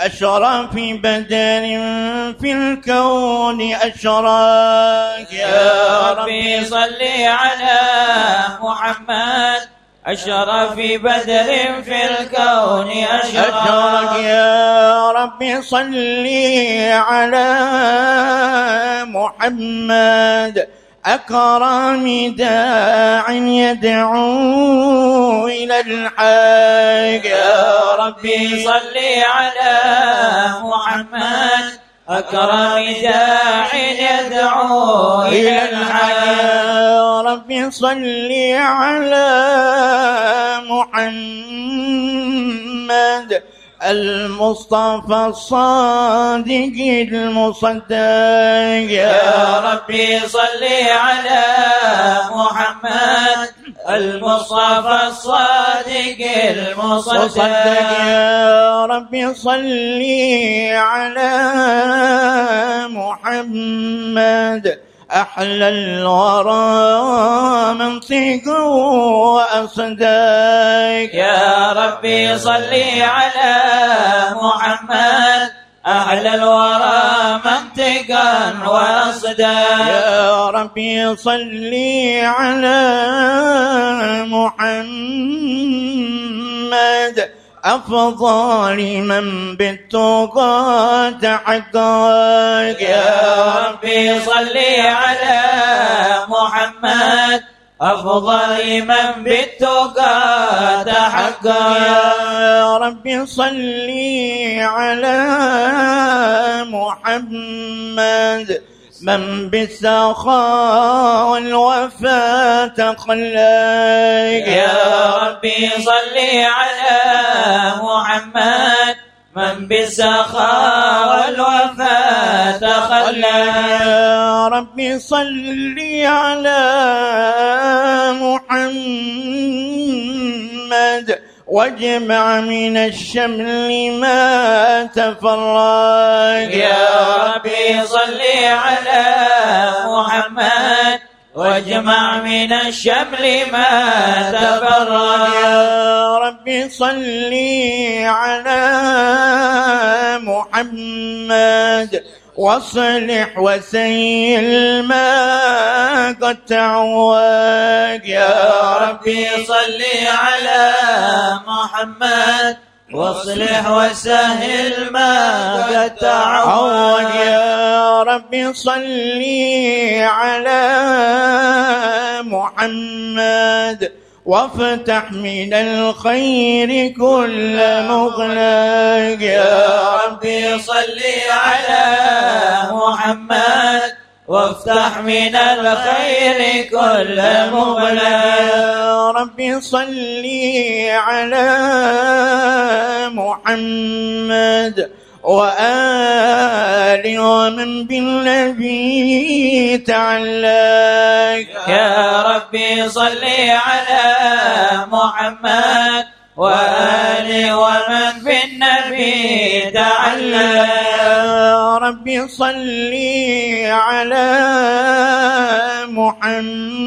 أشرف بدر في الكون أشراك. يا ربي صل على محمد. أشرف بدر في الكون أشرك يا ربي صل على محمد. أكرم داع يدعو إلى الحق يا ربي صل على محمد. أكرم داع يدعو إلى الحق يا ربي صل على محمد. المصطفى الصادق المصدق. يا ربي صل على محمد. المصطفى الصادق المصدق. يا ربي صل على محمد. أحلى الورى منطق وأصدق. يا ربي صل على محمد. أحلى الورى منطقا وأصدق. يا ربي صل على محمد. أفضل من بالتقى تحقق يا ربي صل على محمد. أفضل من بالتقى تحقق يا ربي صل على محمد. من بالسخاء والوفاء تخلق يا ربي صل على محمد. من بالسخاء والوفاء تخلى يا ربي صل على محمد. واجمع من الشمل ما تفرق يا ربي صل على محمد. واجمع من الشمل ما تفرق يا ربي صل على محمد. واصلح وسيل ما قد تعوج. يا ربي صل على محمد. واصلح وسهل ما قد تعوج. يا ربي صل على محمد. وافتح من الخير كل مغلق يا ربي صل على محمد. وافتح من الخير كل مغلق يا ربي صل على محمد. وآل ومن بالنبي تعلق. يا ربي صل على محمد وآل ومن بالنبي تعلق. يا ربي صل على محمد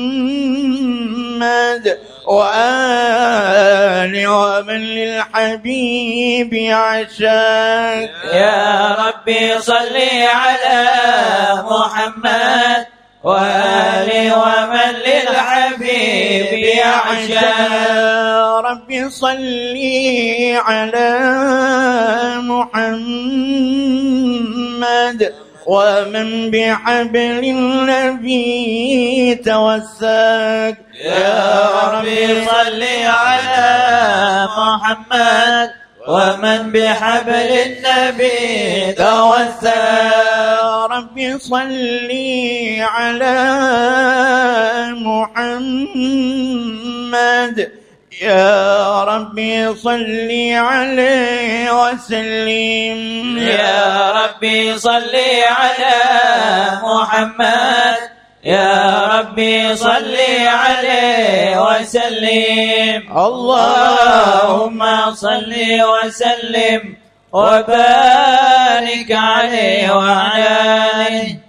وآل ومن للحبيب عشاك يا ربي صل على محمد وآل ومن للحبيب يعشاك يا ربي صل على محمد. ومن بحبل النبي توسك يا ربي صل على محمد. ومن بحبل النبي توسل ربي صل على محمد. يا ربي صل عليه وسلم. يا ربي صل على محمد. يا ربي صل عليه وسلم. اللهم صل وسلم وبارك عليه وعلى آله.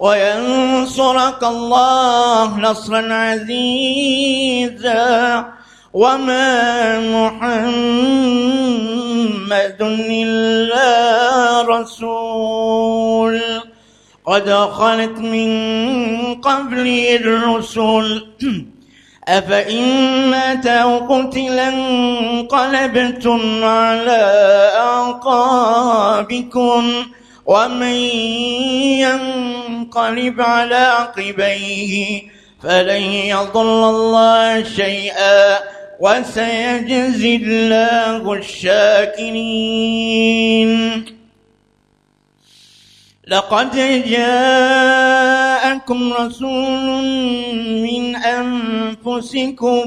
وينصرك الله نصرا عزيزا. وما محمد إلا رسول. قد خلت من قبله الرسل. أفإن مات أو قتلا انقلبتم على أعقابكم. ومن ينقلب على عقبيه فلن يضر الله شيئا وسيجزي الله الشاكرين. لقد جاءكم رسول من أنفسكم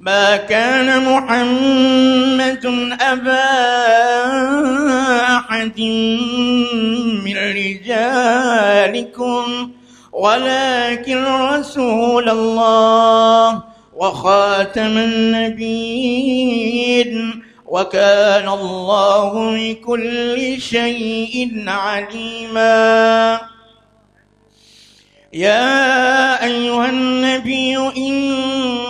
ما كان محمد أبا أحد من رجالكم ولكن رسول الله وخاتم النبيين وكان الله بكل شيء عليما. يا أيها النبي إنا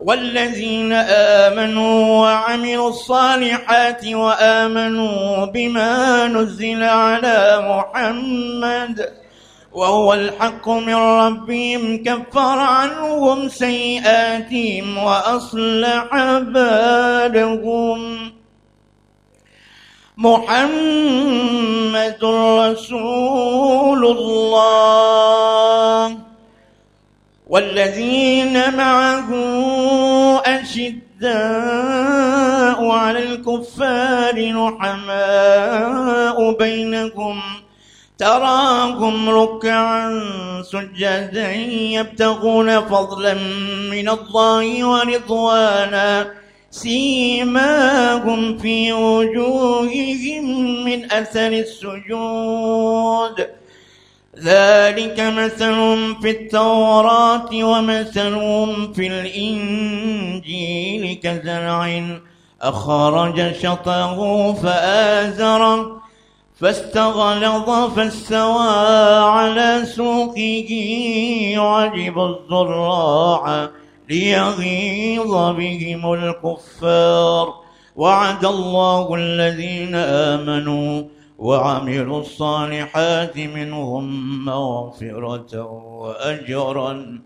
والذين آمنوا وعملوا الصالحات وآمنوا بما نزل على محمد وهو الحق من ربهم كفر عنهم سيئاتهم وأصلح بالهم. محمد رسول الله. والذين معه أشداء على الكفار رحماء بينهم تراهم ركعا سجدا يبتغون فضلا من الله ورضوانا. سيماهم في وجوههم من أثر السجود. ذلك مثلهم في التوراة ومثلهم في الإنجيل كزرع أخرج شطه فآزره فاستغلظ فاستوى على سوقه يعجب الزراع ليغيظ بهم الكفار. وعد الله الذين آمنوا وعملوا الصالحات منهم مغفرة وأجرا.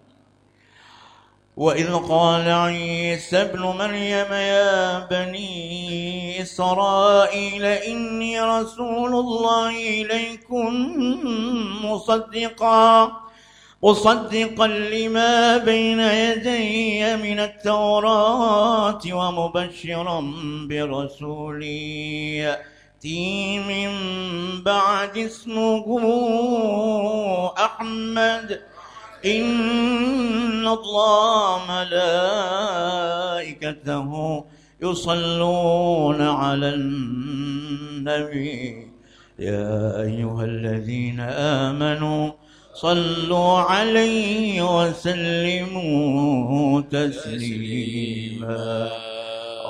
وإذ قال عيسى ابن مريم يا بني إسرائيل إني رسول الله إليكم مصدقا مصدقا لما بين يدي من التوراة ومبشرا برسول يأتي من بعد اسمه أحمد. إن الله ملائكته يصلون على النبي. يا أيها الذين آمنوا صلوا عليه وسلموا تسليما.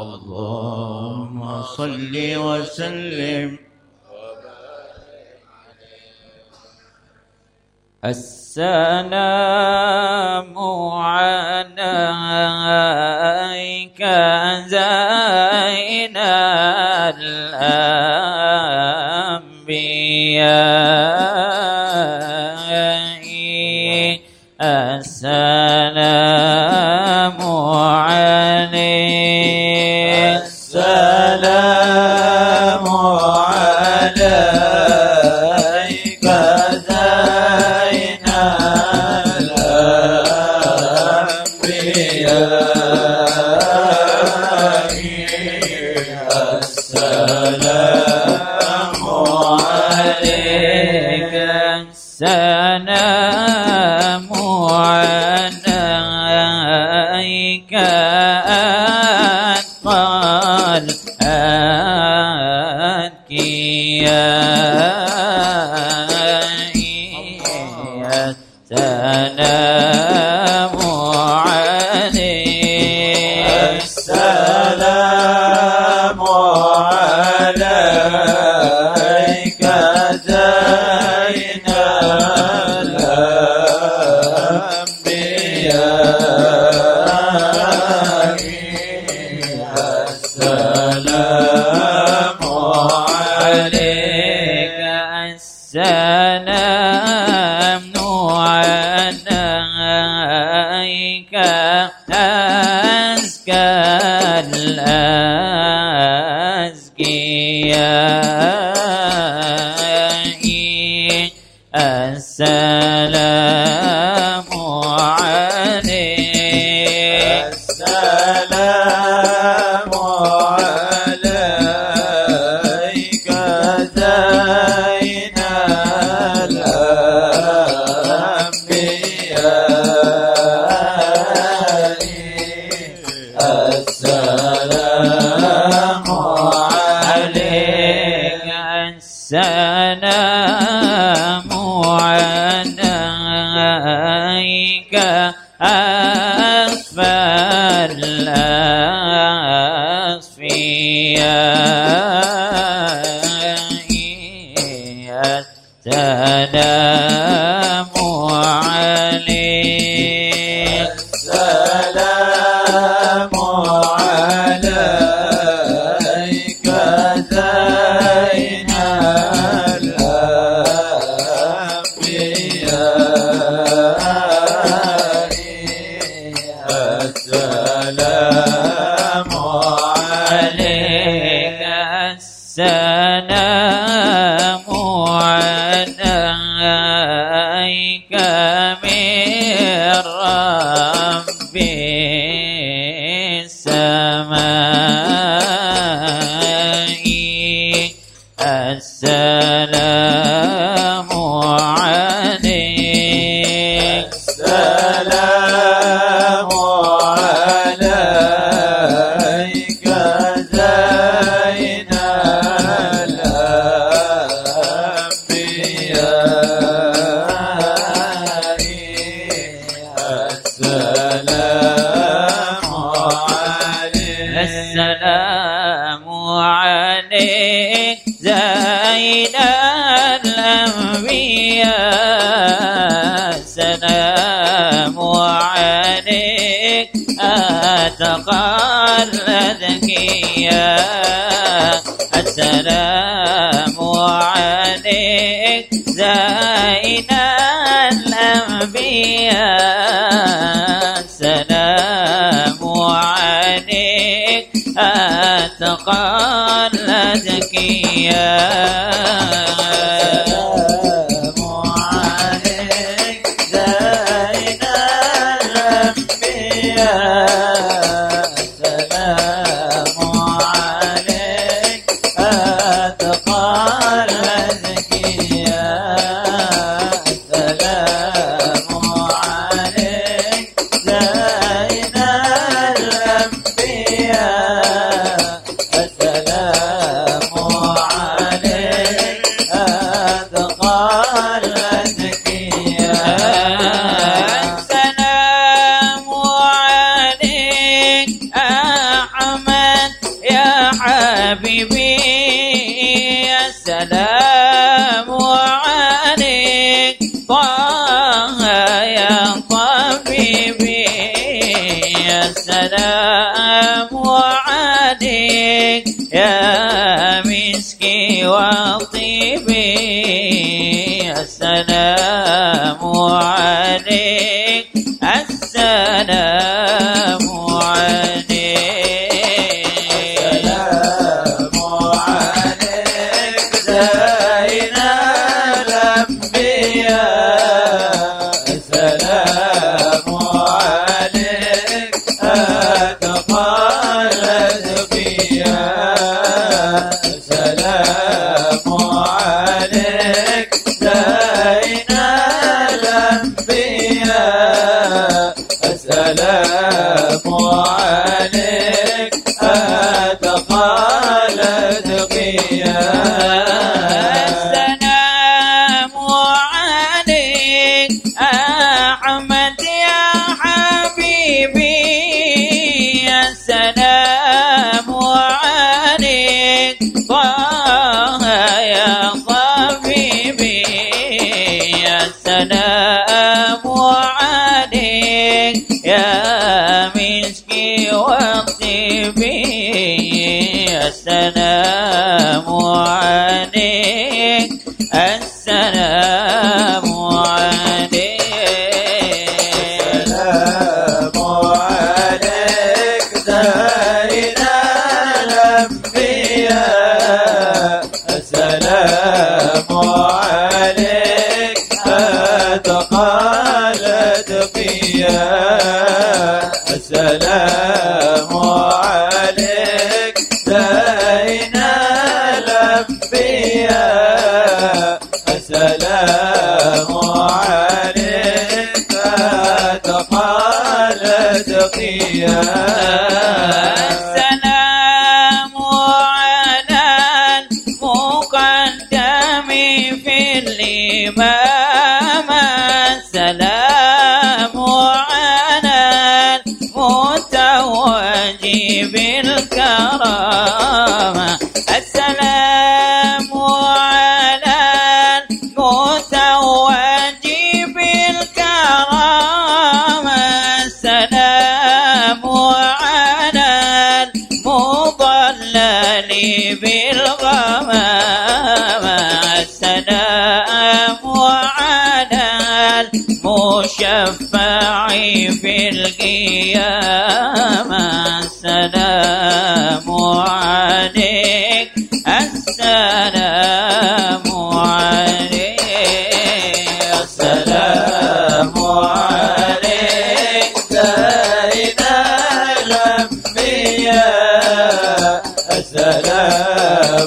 اللهم صل وسلم. السلام عليك ذا السلام عليك. عليك السلام. تقال ذكيا السلام عليك زائنا الأنبياء. السلام عليك أتقى الأذكياء الأنبياء الأتقياء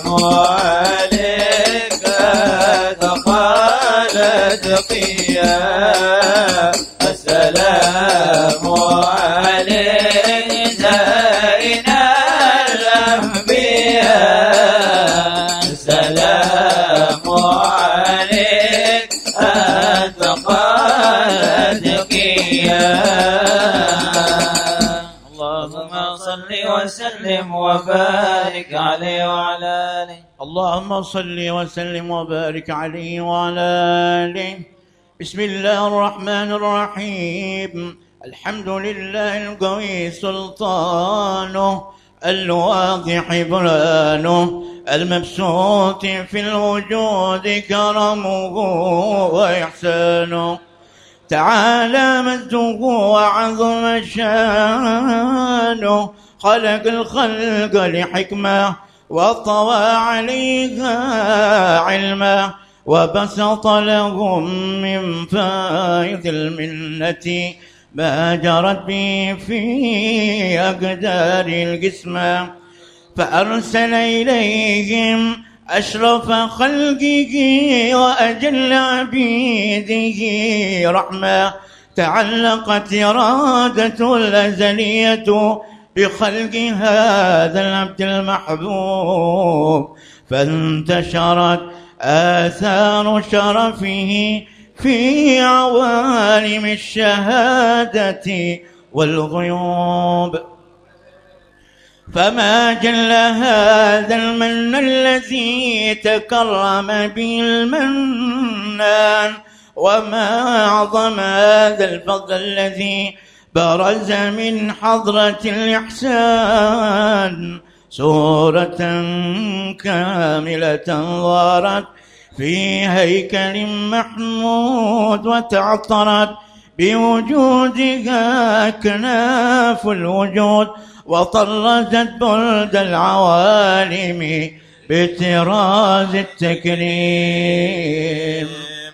عليك أتقى الأتقياء وسلم وبارك عليه وعلى آله. اللهم صل وسلم وبارك عليه وعلى آله. بسم الله الرحمن الرحيم. الحمد لله القوي سلطانه الواضح برهانه المبسوط في الوجود كرمه وإحسانه. تعالى مجده وعظم شأنه خلق الخلق لحكمة وطوى عليها علما وبسط لهم من فائض المنة ما جرت به في أقدار القسمة فأرسل إليهم أشرف خلقه وأجل عبيده رحمة تعلقت إرادة الأزلية بخلق هذا العبد المحبوب. فانتشرت آثار شرفه في عوالم الشهادة والغيوب. فما جل هذا المن الذي تكرم به المنان وما أعظم هذا الفضل الذي برز من حضرة الإحسان سورة كاملة ظهرت في هيكل محمود وتعطرت بوجودها كناف الوجود وطرزت بلد العوالم بطراز التكريم.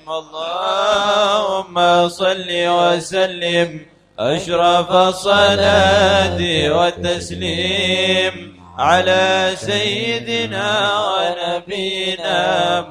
اللهم صل وسلم أشرف الصلاة والتسليم على سيدنا ونبينا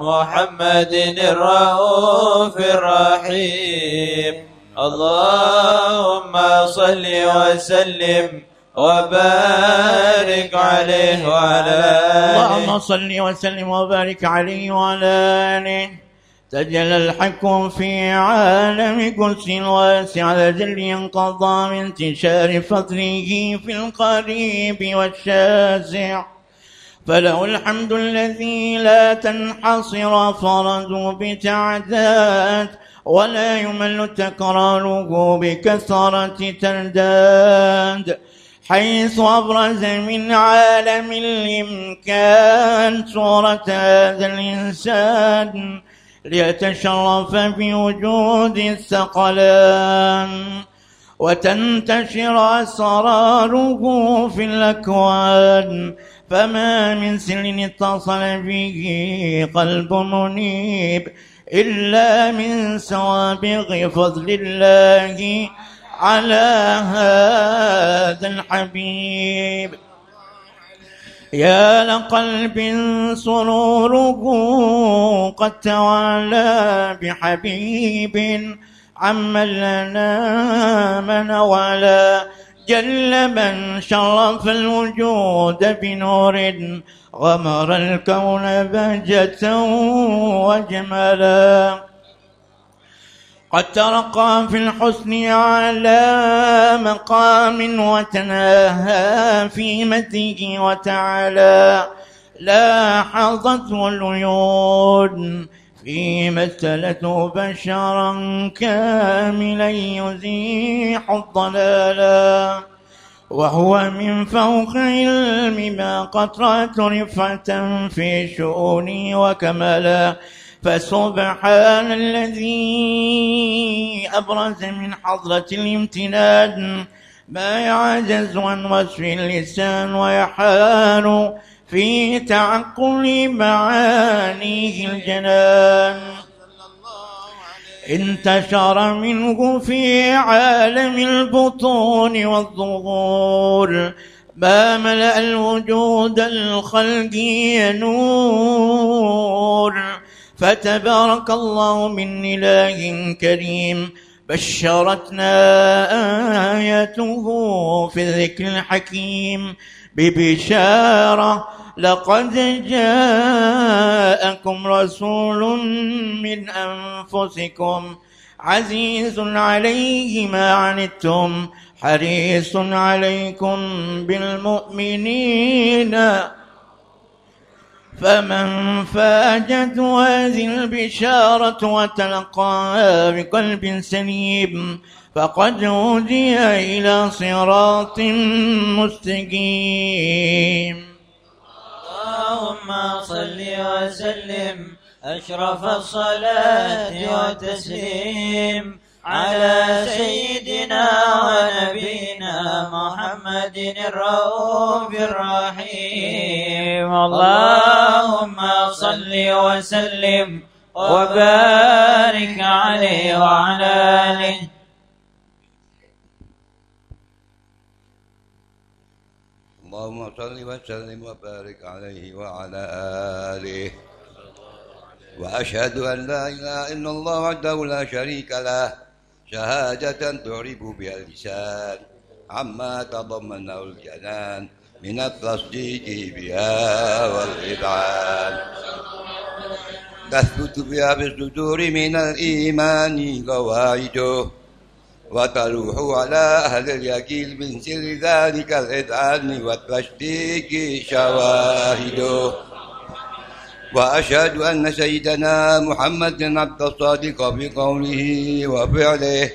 محمد الرؤوف الرحيم. اللهم صل وسلم وبارك عليه وعلى آله. اللهم صل وسلم وبارك عليه وعلى آله. تجلى الحق في عالم قدس واسع الجل ينقضى من انتشار فضله في القريب والشاسع. فله الحمد الذي لا تنحصر فرد بتعداد ولا يمل تكراره بكثرة ترداد. حيث أبرز من عالم الإمكان صورة هذا الإنسان ليتشرف بوجود الثقلان وتنتشر أسراره في الأكوان. فما من سر اتصل به قلب منيب إلا من سوابغ فضل الله على هذا الحبيب. يا لقلب سروره قد توالى بحبيب عمن لنا من ولا. جل من شرف الوجود بنور غمر الكون بهجة وجملا. قد ترقى في الحسن على مقام وتناهى في مده وتعالى. لاحظته العيون في مثلته بشرا كاملا يزيح الضلالا وهو من فوق علم ما قطرة رفعة في شؤوني وكملا فسبحان الذي أبرز من حضرة الامتنان. ما يعجز عن وصف اللسان ويحال في تعقل معانيه الجنان. انتشر منه في عالم البطون والظهور. ما ملأ الوجود الخلقي نور. فتبارك الله من إله كريم. بشرتنا آياته في الذكر الحكيم. ببشارة لقد جاءكم رسول من أنفسكم عزيز عليه ما عنتم حريص عليكم بالمؤمنين. فمن فاجت هذه البشارة وتلقاها بقلب سليم فقد هدي إلى صراط مستقيم. اللهم صل وسلم أشرف الصلاة والتسليم. على سيدنا ونبينا محمد الرؤوف الرحيم. اللهم صل وسلم وبارك عليه وعلى آله. اللهم صل وسلم وبارك عليه وعلى آله. وأشهد أن لا إله إلا الله وحده لا شريك له. شهادة تعرب بها اللسان عما تضمنه الجنان من التصديق بها والإذعان تثبت بها بالصدور من الإيمان قواعده وتلوح على أهل اليقين من سر ذلك الإذعان والتشديق شواهده. وأشهد أن سيدنا محمد عبد الصادق في قوله وفعله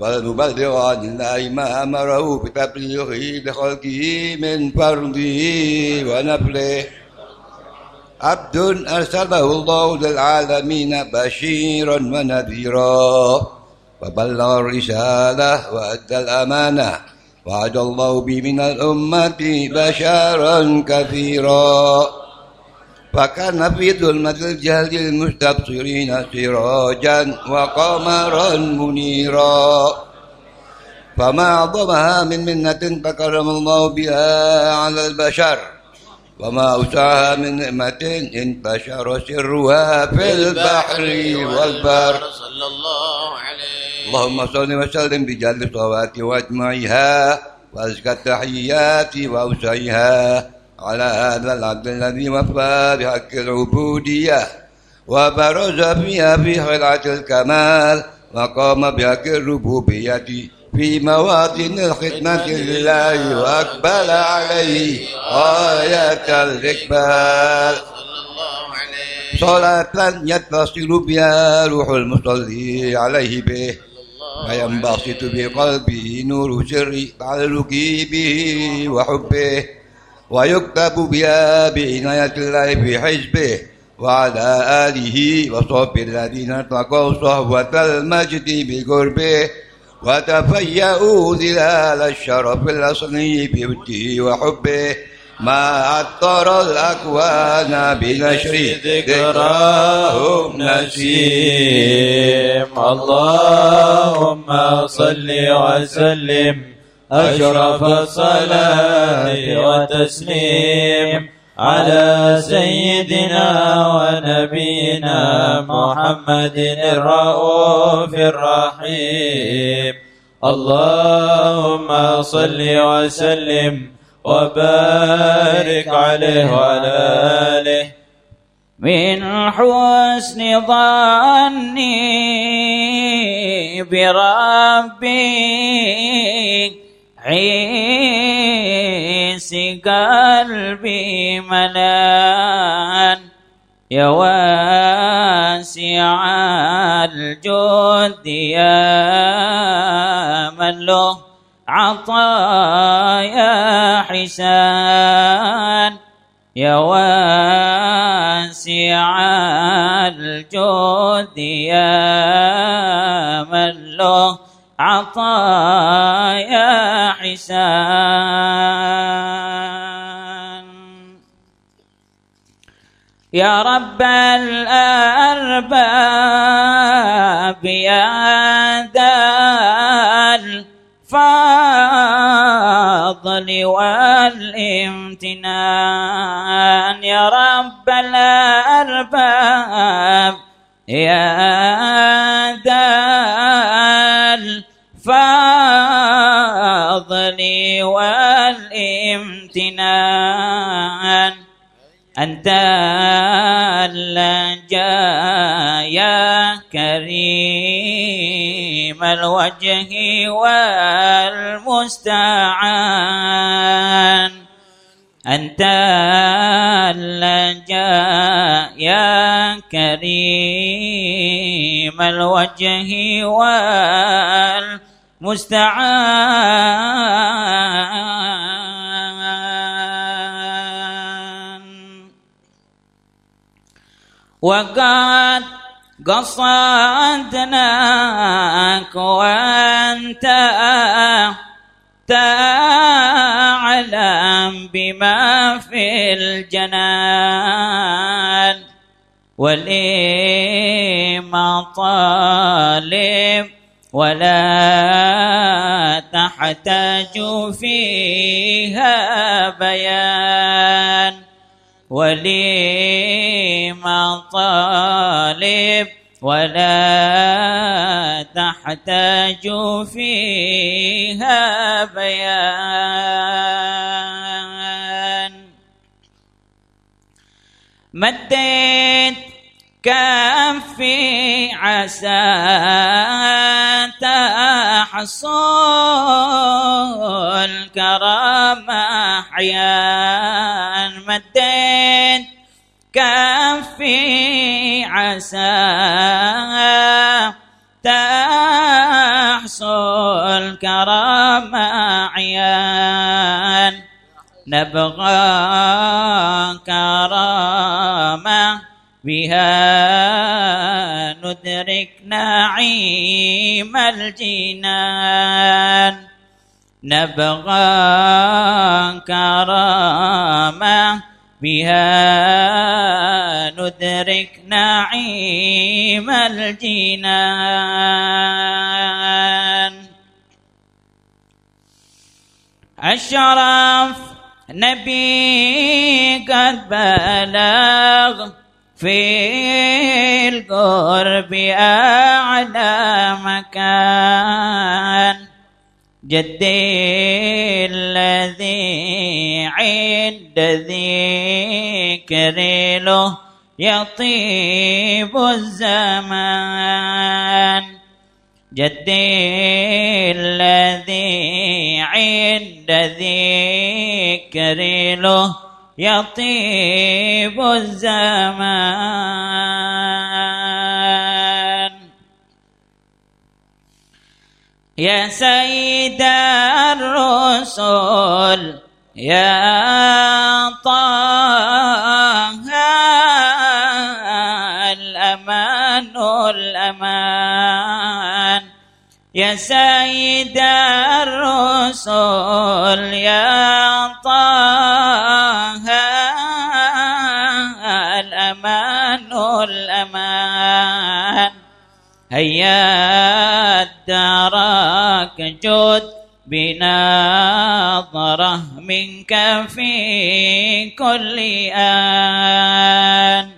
ولنبلغ عن الله ما أمره بتبليغه لخلقه من فرضه ونفله. عبد أرسله الله للعالمين بشيرا ونذيرا وبلغ الرسالة وأدى الأمانة وعد الله به من الأمة بشارا كثيرا. فكان في ظلمة الجهل المستبصرين سراجا وقمرا منيرا. فما أعظمها من منة تكرم الله بها على البشر. وما أوسعها من نعمة انتشر سرها في البحر والبر. صلى الله عليه. اللهم صل وسلم بجل الصلوات واجمعها وأزكى التحيات وأوسعها. على هذا العبد الذي وفى بحق العبودية وبرز فيها في خلعة الكمال وقام بحق الربوبية في مواطن الخدمة لله وأقبل عليه غاية الإقبال. صلاة يتصل بها روح المصلي عليه به وينبسط بقلبه نور سر تعلقه به وحبه. ويكتب بها بعناية الله في حزبه وعلى آله وصحبه الذين اتقوا صهوة المجد بقربه وتفيأوا ظلال الشرف الأصلي بوجهه وحبه ما عطر الأكوان بنشر ذكراهم نسيم. اللهم صل وسلم أشرف الصلاة وتسليم على سيدنا ونبينا محمد الرؤوف الرحيم. اللهم صل وسلم وبارك عليه وعلى آله. من حسن ظني بربي عيس قلبي ملان يا واسع الجود يا من له عطايا حسان يا واسع الجود يا من له عطايا حسان يا رب الأرباب يا ذا الفضل والامتنان. يا رب الأرباب يا والامتنان أنت اللجا يا كريم الوجه والمستعان. أنت اللجا يا كريم الوجه والمستعان. وقد قصدناك وانت تعلم بما في الجنان ولما طالب ولا تحتاج فيها بيان. ولما طالب ولا تحتاج فيها بيان. مديت كفي عسى تحصل الكرامة أحيان عسى تحصل كرامة عيان. نبغى كرامة بها ندرك نعيم الجنان. نبغى كرامة بها ندرك نعيم الجنان. الشرف نبي قد بلغ في القرب أعلى مكان. جدي الذي عند ذكر له يطيب الزمان جدي الذي عند ذكر له يطيب الزمان. يا سيد الرسل يا يا سيد الرسل يا طه الأمان الأمان. هيا الدرك جد بنظرة منك في كل آن.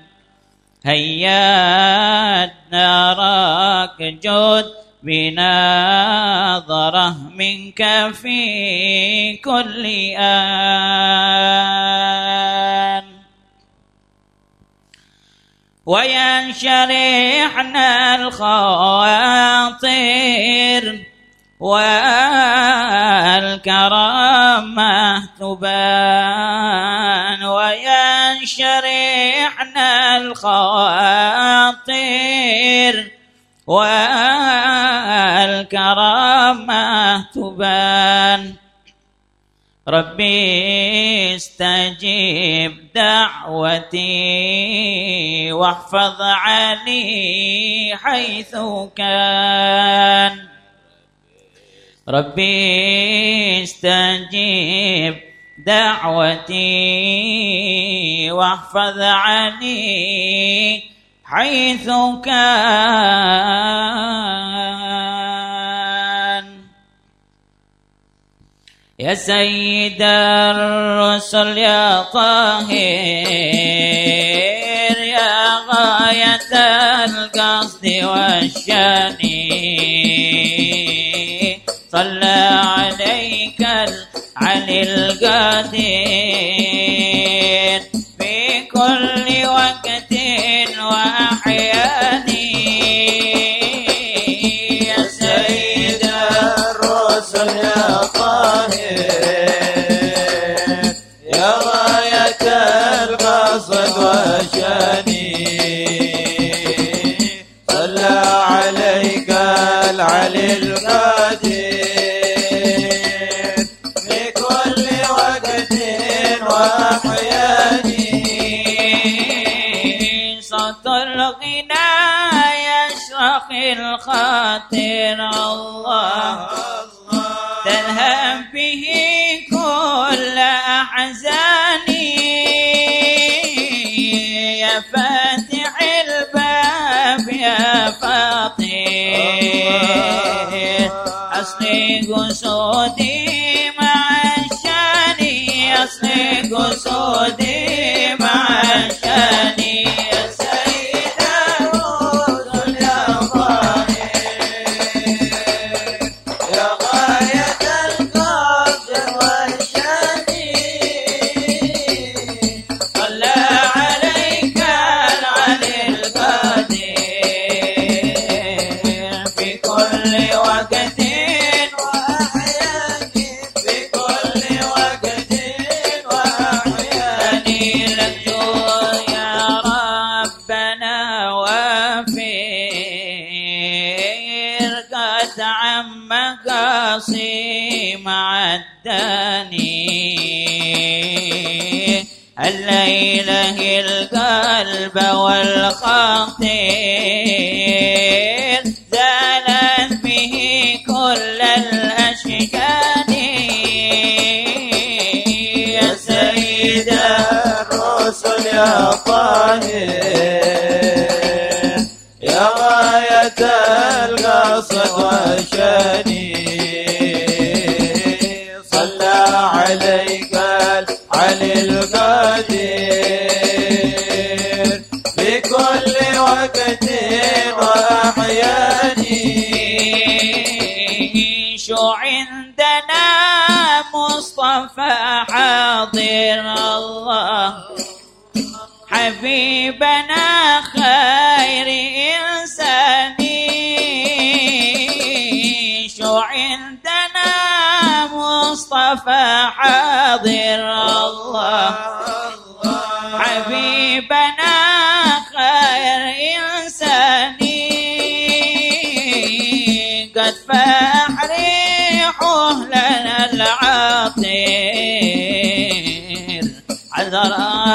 هيا نراك جد بنظرة منك في كل آن. وينشرحنا الخواطر والكرامة تبان. وينشرحنا الخواطر والكرامة تبان. ربي استجب دعوتي واحفظ علي حيث كان. ربي استجب دعوتي واحفظ علي حيث كان. يا سيد الرسل يا طاهر يا غاية القصد والشان. صلى عليك العلي القدير في كل وقت وأحيان يا سيد الرسل يا طاهر. يا غاية القصد وشاني. صلى عليك العلي القدير في وقت وأحياني صوت الغنى يشرح الخاطر الله.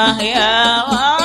يا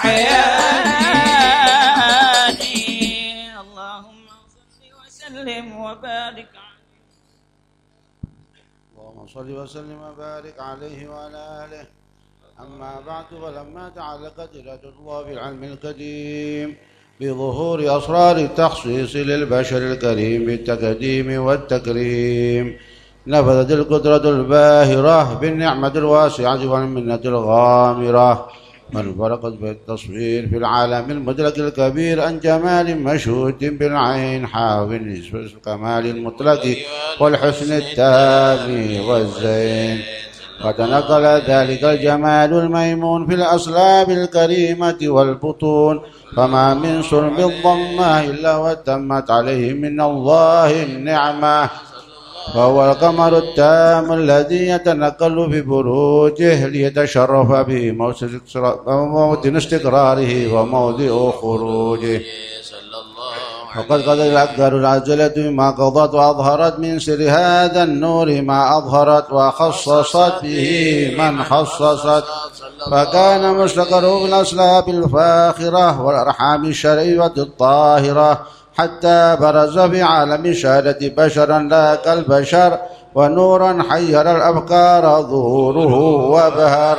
وأحيان اللهم صل وسلم وبارك عليه. اللهم صل وسلم وبارك عليه وعلى آله. أما بعد فلما تعلقت إرادة الله بالعلم القديم بظهور أسرار التخصيص للبشر الكريم بالتقديم والتكريم نفذت القدرة الباهرة بالنعمة الواسعة والمنة الغامرة. من فرقت بالتصوير في العالم المدرك الكبير عن جمال مشهود بالعين حاول نسبة الكمال المطلق والحسن التام والزين. وتنقل ذلك الجمال الميمون في الأصلاب الكريمة والبطون. فما من صلب الضمة إلا وتمت عليه من الله النعمة. وهو القمر التام الذي يتنقل في بروجه ليتشرف به موطن استقراره وموضع خروجه. وقد قد الأقدار العجلة ما قضت وأظهرت من سر هذا النور ما أظهرت وخصصت به من خصصت. فكان مستقره بالأسلاب الفاخرة والأرحام الشرعية الطاهرة حتى برز في عالم الشهادة بشرا لا كالبشر ونورا حير الأفكار ظهوره وبهر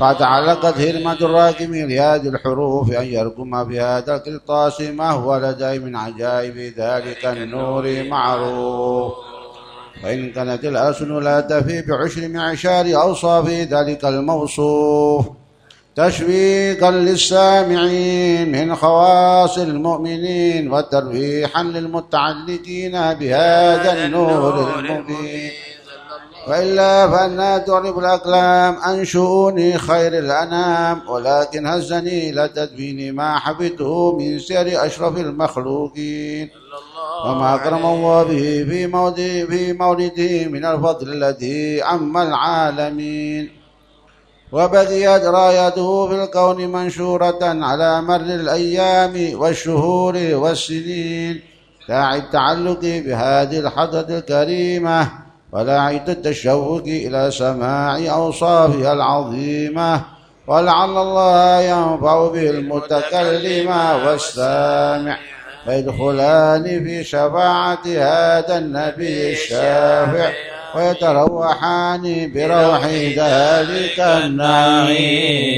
فتعلقت هرمة الراكم لهذه الحروف أن يركم بهذا القرطاس ما هو لدي من عجائب ذلك النور معروف. وإن كانت الألسن لا تفي بعشر معشار أوصاف ذلك الموصوف. تشويقا للسامعين من خواص المؤمنين وترويحا للمتعلقين بهذا النور المبين. وإلا فأنا تعرف الأقلام عن شؤون خير الأنام ولكن هزني إلى تدوين ما حفظته من سير أشرف المخلوقين. وما أكرم الله به في مولده في مولده من الفضل الذي عم العالمين. وبقيت رايته في الكون منشورة على مر الأيام والشهور والسنين. داعي التعلق بهذه الحضرة الكريمة ولاعد التشوق إلى سماع أوصافها العظيمة. ولعل الله ينفع به المتكلم والسامع فيدخلان في شفاعة هذا النبي الشافع. ويتروحان بروح ذلك النعيم.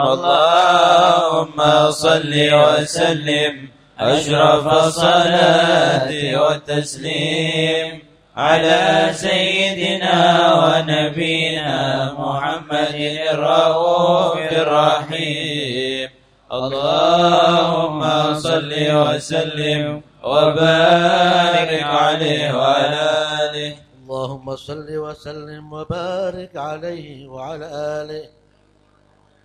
اللهم صل وسلم. أشرف الصلاة والتسليم على سيدنا ونبينا محمد الرؤوف الرحيم. اللهم صل وسلم وبارك عليه وعلى آله. اللهم صل وسلم وبارك عليه وعلى آله.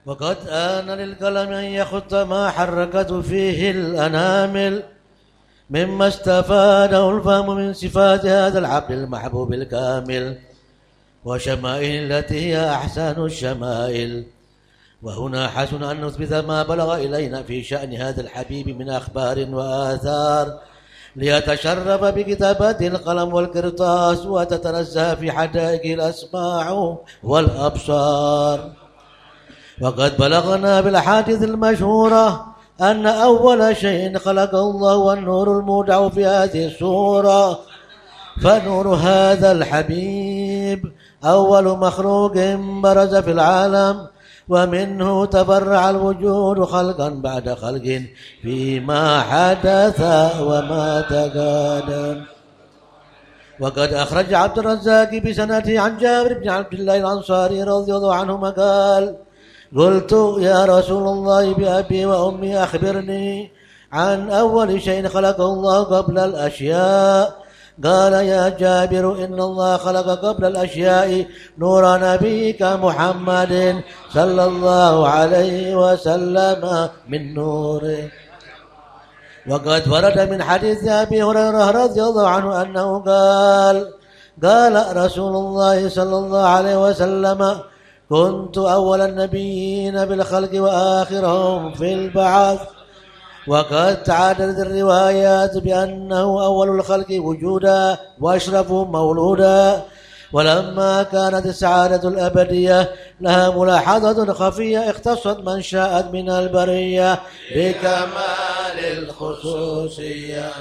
وقد آن للقلم أن يخط ما حركت فيه الأنامل. مما استفاده الفهم من صفات هذا العبد المحبوب الكامل. وشمائل التي هي أحسن الشمائل. وهنا حسن أن نثبت ما بلغ إلينا في شأن هذا الحبيب من أخبار وآثار. ليتشرف بكتابات القلم والقرطاس وتتنزه في حدائق الأسماع والأبصار. وقد بلغنا بالأحاديث المشهورة أن أول شيء خلق الله والنور المودع في هذه السورة فنور هذا الحبيب أول مخلوق برز في العالم ومنه تبرع الوجود خلقا بعد خلق فيما حدث وما تقدم. وقد أخرج عبد الرزاق بسنته عن جابر بن عبد الله الأنصاري رضي الله عنهما قال قلت يا رسول الله بأبي وأمي أخبرني عن أول شيء خلقه الله قبل الأشياء قال يا جابر إن الله خلق قبل الأشياء نور نبيك محمد صلى الله عليه وسلم من نوره وقد ورد من حديث أبي هريرة رضي الله عنه أنه قال قال رسول الله صلى الله عليه وسلم كنت أول النبيين بالخلق وآخرهم في البعث وقد تعددت الروايات بأنه أول الخلق وجودا وأشرف مولودا. ولما كانت السعادة الأبدية لها ملاحظة خفية اختصت من شاءت من البرية بكمال الخصوصية.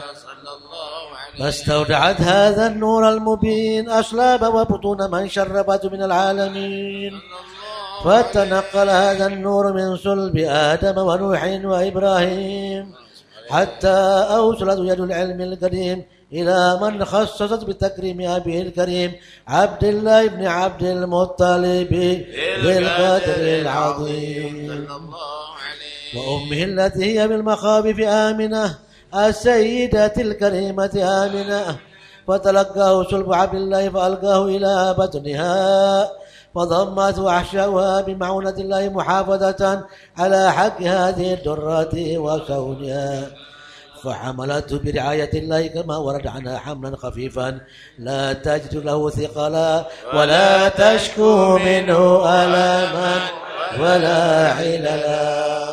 فاستودعت هذا النور المبين أصلاب وبطون من شربت من العالمين. فتنقل هذا النور من صلب آدم ونوح وإبراهيم حتى أوصلت يد العلم القديم إلى من خصصت بتكريم أبيه الكريم عبد الله بن عبد المطلب بالقدر العظيم. وأمه التي هي بالمخابف آمنة السيدة الكريمة آمنة. فتلقاه صلب عبد الله فألقاه إلى بطنها. فضمت وحشاها بمعونة الله محافظة على حق هذه الدرات وكونها. فحملته برعاية الله كما ورد عنها حملا خفيفا. لا تجد له ثقلا ولا تشكو منه ألما ولا عللا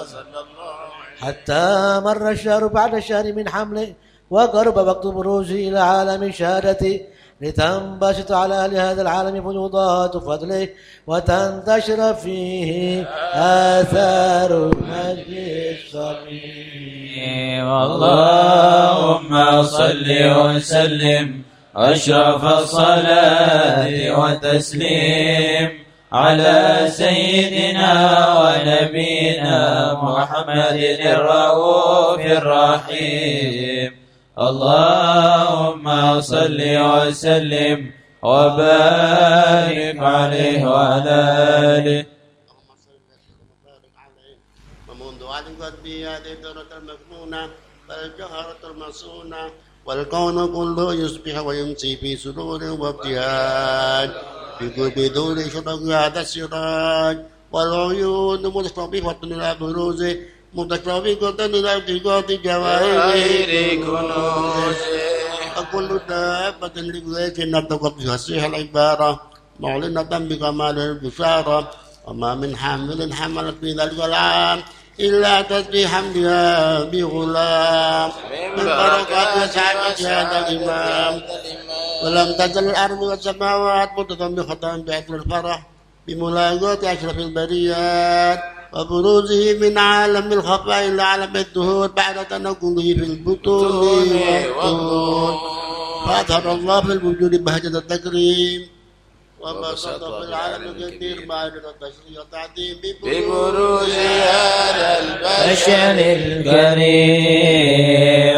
حتى مر الشهر بعد الشهر من حمله وقرب وقت بروزه إلى عالم شهادته لتنبسط على أهل هذا العالم فيوضات فضله وتنتشر فيه آثار المجد الصميم. اللهم صل وسلم أشرف الصلاة والتسليم على سيدنا ونبينا محمد الرؤوف الرحيم. اللهم صل وسلم وبارك عليه وعلى آله. ومنذ قلبي المكنونة والجهرة المصونة والكون كله يصبح ويمسي في سرور وابتهاج قلب دور شرق هذا السراج. والعيون مستضيفة إلى بروزه. متشابكة إلى التقاط جواهر كنوزه وكل دابة لغيث نطقت بفصيح العبارة معلنة بكمال البشارة وما من حامل حملت في ذلك العام إلا تسبيحا بها بغلام من بركات وسعادة هذا الإمام ولم تزل الأرض والسماوات متطبقة بعثر الفرح بملاقاة أشرف البريات وبروزه من عالم الخفاء إلى عالم الدهور بعد تنقله في البطون والطول فأظهر الله في الوجود بهجة التكريم. وبسط في العالم الكبير معرفة التشريع والتعظيم ببروز هذا البشر الكريم.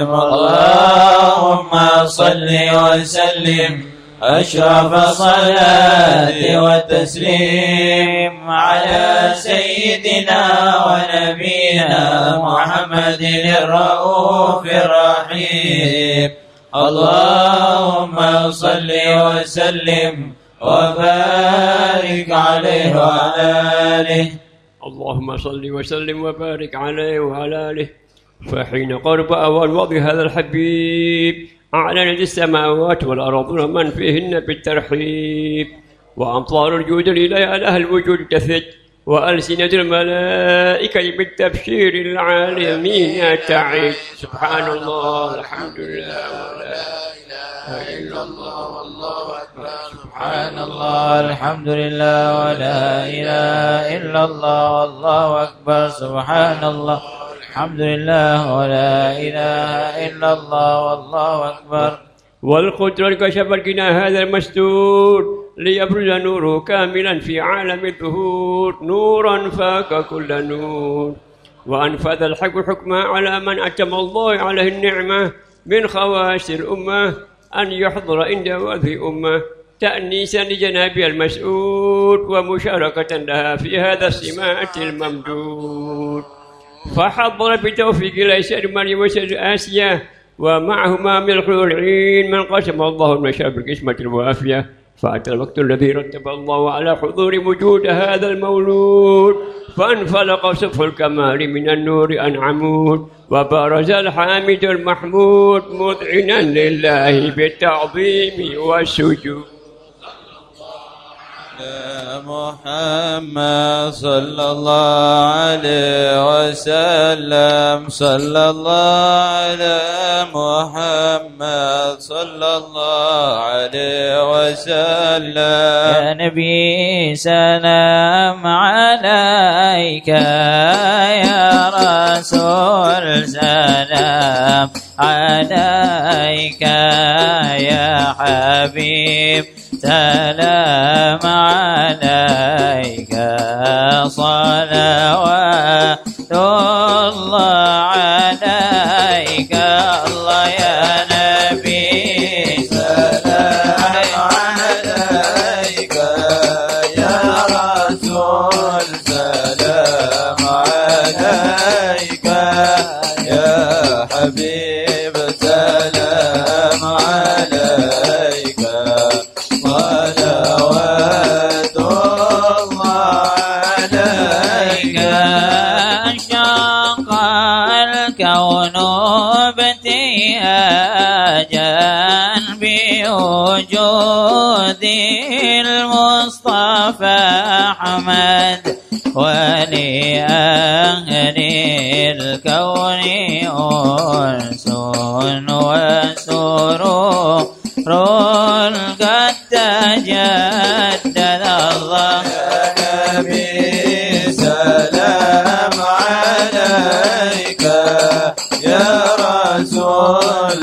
اللهم صل وسلم أشرف صلاة وتسليم على سيدنا ونبينا محمد الرؤوف الرحيم. اللهم صل وسلم وبارك عليه وعلى آله. اللهم صل وسلم وبارك عليه وعلى آله. فحين قرب أول وضع هذا الحبيب أعلنت السماوات والأرض ومن فيهن بالترحيب وأمطار الجود الإله أهل الوجود تثج وألسنة الملائكة بالتبشير العالمين تعيش سبحان الله الحمد لله ولا إله إلا الله والله أكبر. سبحان الله الحمد لله ولا إله إلا الله والله أكبر. سبحان الله. الحمد لله ولا إله إلا الله والله أكبر. والقدرة كشف الكنا هذا المستور ليبرز نوره كاملا في عالم الظهور نورا فاك كل نور. وأنفذ الحق حكمه على من أتم الله عليه النعمة من خواص الأمة أن يحضر عند وذي أمة. تأنيسا لجناب المسؤول ومشاركة لها في هذا السماء الممدود. فحضر بتوفيق الأيسر مريم وسر آسيا ومعهما من الحور العين من قسم الله المشاء بالقسمة الوافية. فأتى الوقت الذي رتب الله على حضور وجود هذا المولود. فانفلق سقف الكمال من النور عن عمود. وبرز الحامد المحمود مذعنا لله بالتعظيم والسجود. محمد صلى الله عليه وسلم. صلى الله على محمد صلى الله عليه وسلم. يا نبي سلام عليك يا رسول سلام عليك يا حبيب. سلام عليك صلوات ابتهاجا بوجود المصطفى أحمد ولأهل الكون أنس وسرور قد تجدد الله رسول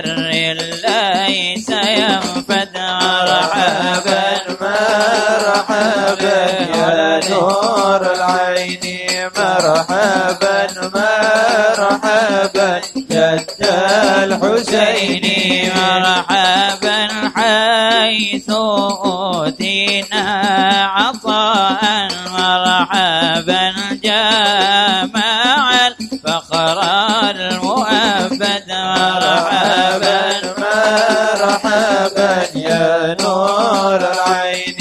سر ليس ينفد مرحبا مرحبا يا نور العين مرحبا مرحبا. جد الحسين مرحبا حيث أوتينا عطاء مرحبا جماعة فقرا المؤبد مرحبا. مرحبا يا نور العين.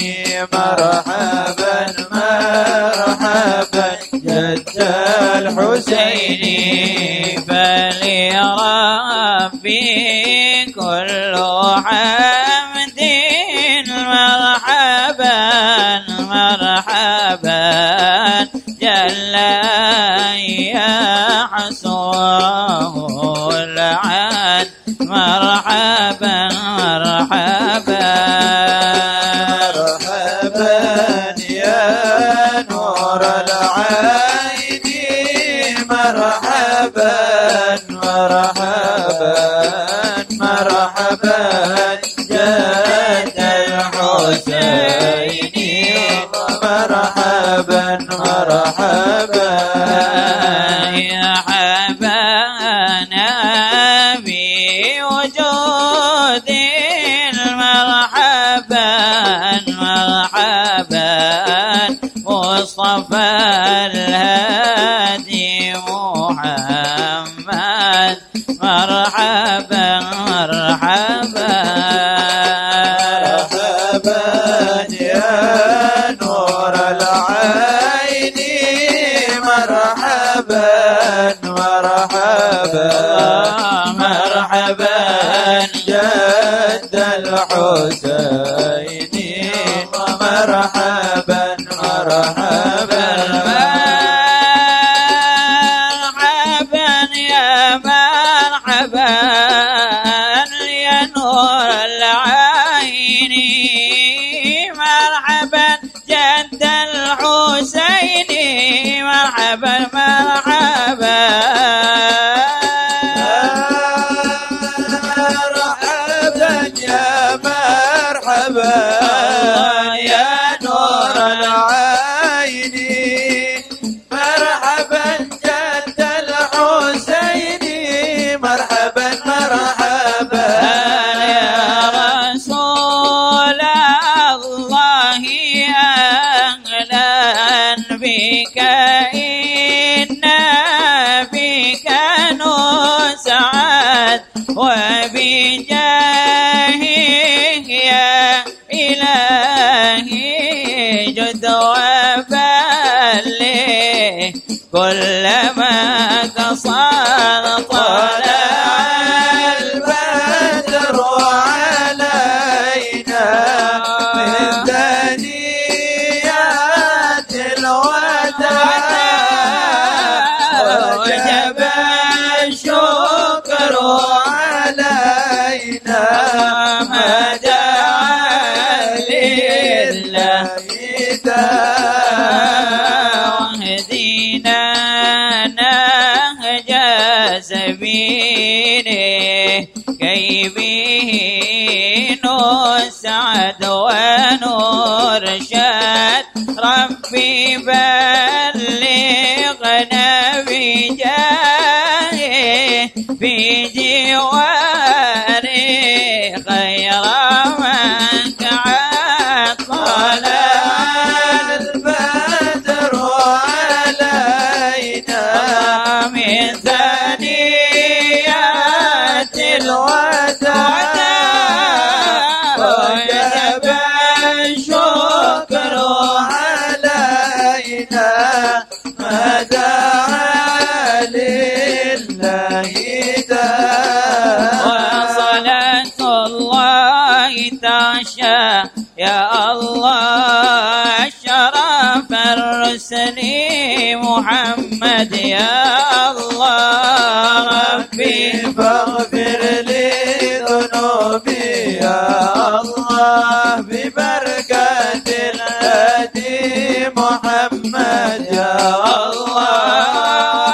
مرحبا مرحبا جد الحسين فليرى في كل حال. uh-uh مرحبا مرحبا. مرحبا يا نور العين مرحبا مرحبا. مرحبا. جد الحسين مرحبا مرحبا. 毕竟我 محمد يا الله. ربي فاغفر لي ذنوبي يا الله. ببركة الهدي محمد يا الله.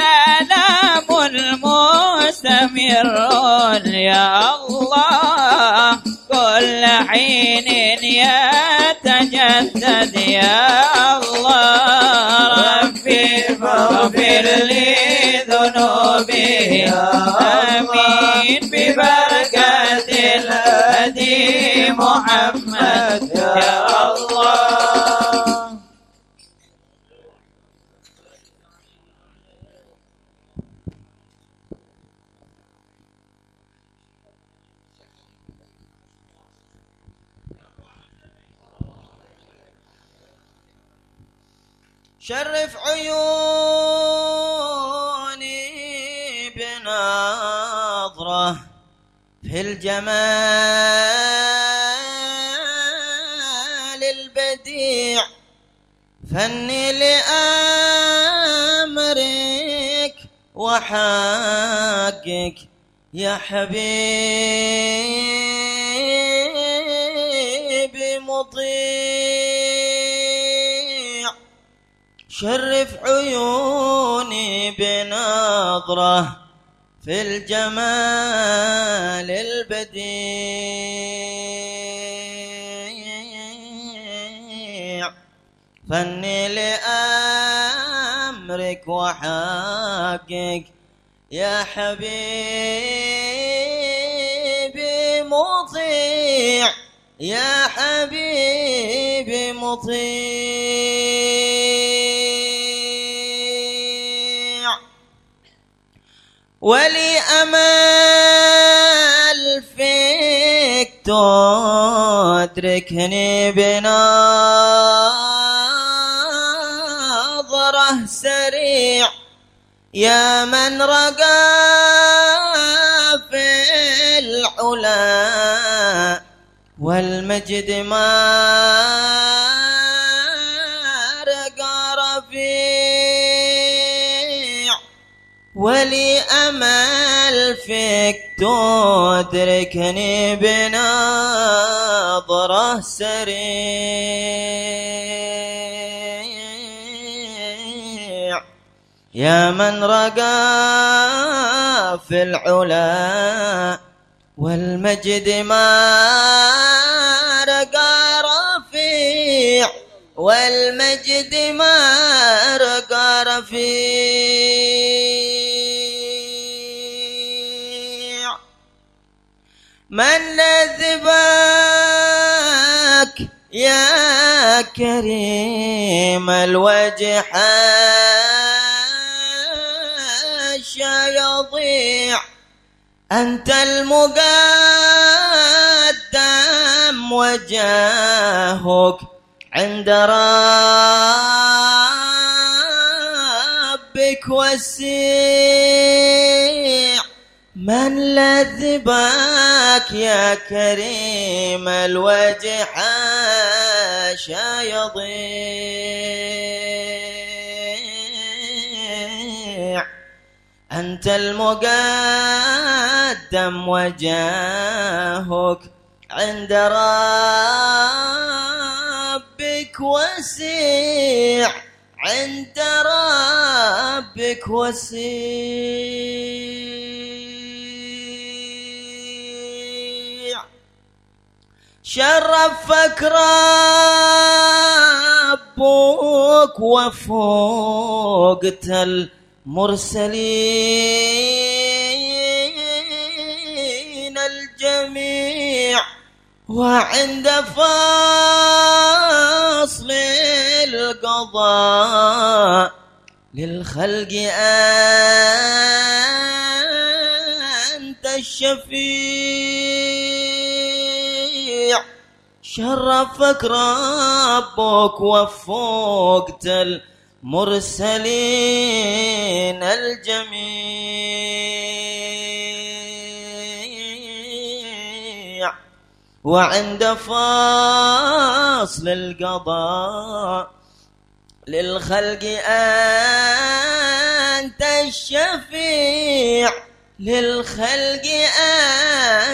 سلام المستمر يا الله. كل حين يتجدد يا الله فاغفر لي ذنوبي. آمين ببركة الهدي محمد. يا الله. شرف عيوني بنظرة في الجمال البديع. فني لأمرك وحقك يا حبيبي مطيع. شرف عيوني بنظرة في الجمال البديع. فني لأمرك وحقك يا حبيبي مطيع يا حبيبي مطيع. ولي أمل فيك تدركني بنظرة سريع. يا من رقى في العلا والمجد ما ولي أمل فيك تدركني بنظرة سريع. يا من رقى في العلا والمجد ما رقى رفيع. والمجد ما رقى رفيع. من لذبك يا كريم الوجه حاشا يضيع أنت المقدم وجاهك عند ربك وسيع من لذبك يا كريم الوجه حاشا يضيع أنت المقدم وجاهك عند ربك وسيع. عند ربك وسيع. شرفك ربك وفوقت المرسلين الجميع وعند فصل القضاء للخلق أنت الشفيع. شرفك ربك وفوقت المرسلين الجميع. وعند فصل القضاء للخلق أنت الشفيع. للخلق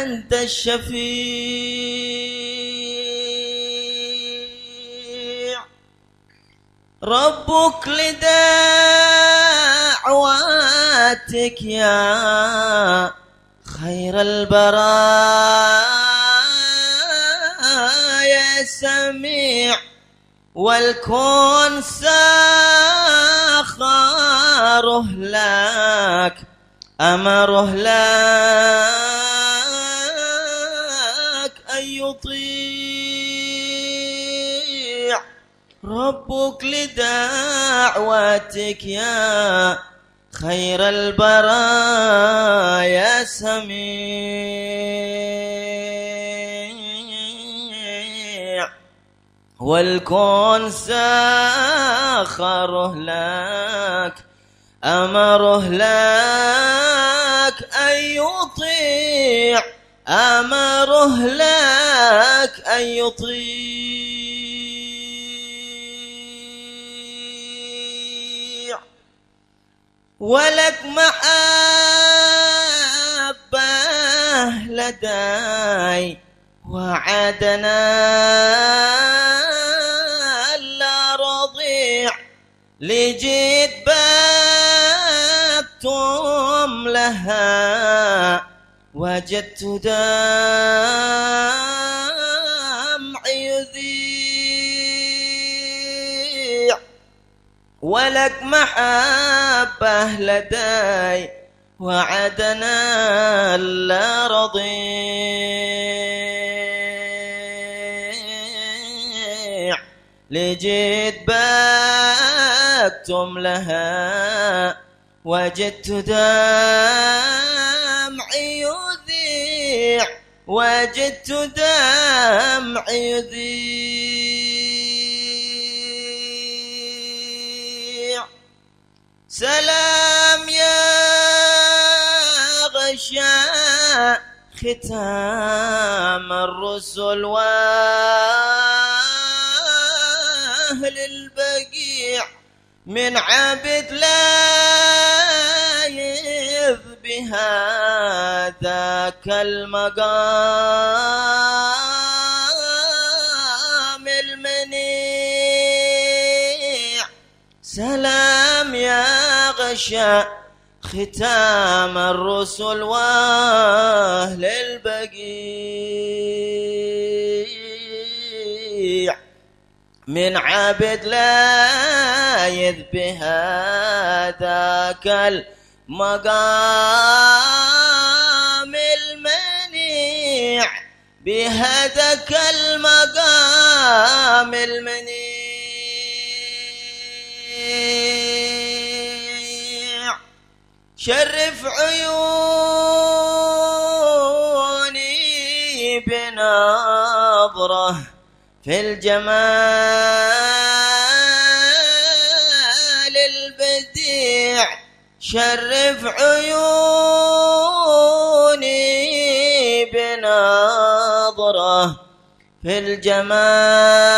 أنت الشفيع. ربك لدعواتك يا خير البرايا سميع والكون ساخره لك أمره لك أن يطيع ربك لدعوتك يا خير البرايا سميع. والكون ساخره لك أمره لك أن يطيع أمره لك أن يطيع. ولك محبة لدي وعدنا لا رضيع لجيت بابتم لها وجدت دمعي ولك محبة لدي وعدنا لا رضيع. لجيت بكتم لها وجدت دمعي يذيع وجدت دمعي يذيع. سلام يا غشاء ختام الرسل وأهل البقيع. من عبد لا يذبي هذاك المقام المنيع. سلام يا غشاء ختام الرسل وأهل البقيع. من عبد لا يذبي هذاك المقام المنيع. بهذاك المقام المنيع. شرف عيوني بنظره في الجمال البديع. شرف عيوني بنظره في الجمال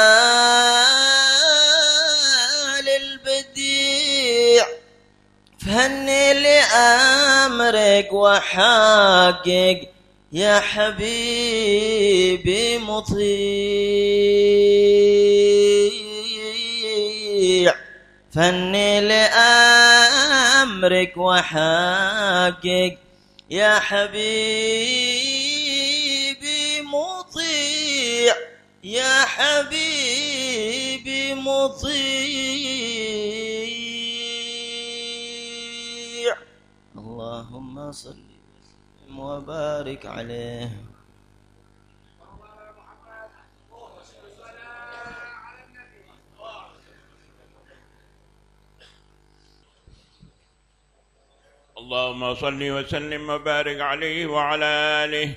فهني لأمرك وحقق يا حبيبي مطيع. فني لأمرك وحقق يا حبيبي مطيع. يا حبيبي مطيع. اللهم صل وسلم وبارك عليه. اللهم صل وسلم وبارك عليه وعلى آله.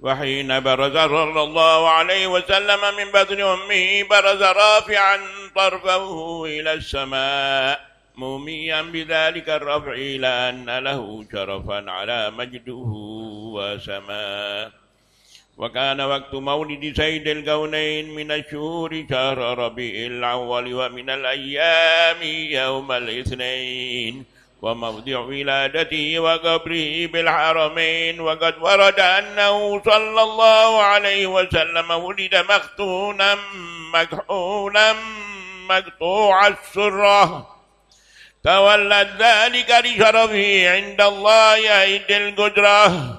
وحين برز صلى الله عليه وسلم من بطن أمه برز رافعا طرفه إلى السماء. موميا بذلك الرفع إلى أن له شرفا على مجده وسماه وكان وقت مولد سيد الكونين من الشهور شهر ربيع الأول ومن الأيام يوم الاثنين وموضع ولادته وقبره بالحرمين وقد ورد أنه صلى الله عليه وسلم ولد مختونا مكحولا مقطوع السرة. تولد ذلك لشرفه عند الله عند القدرة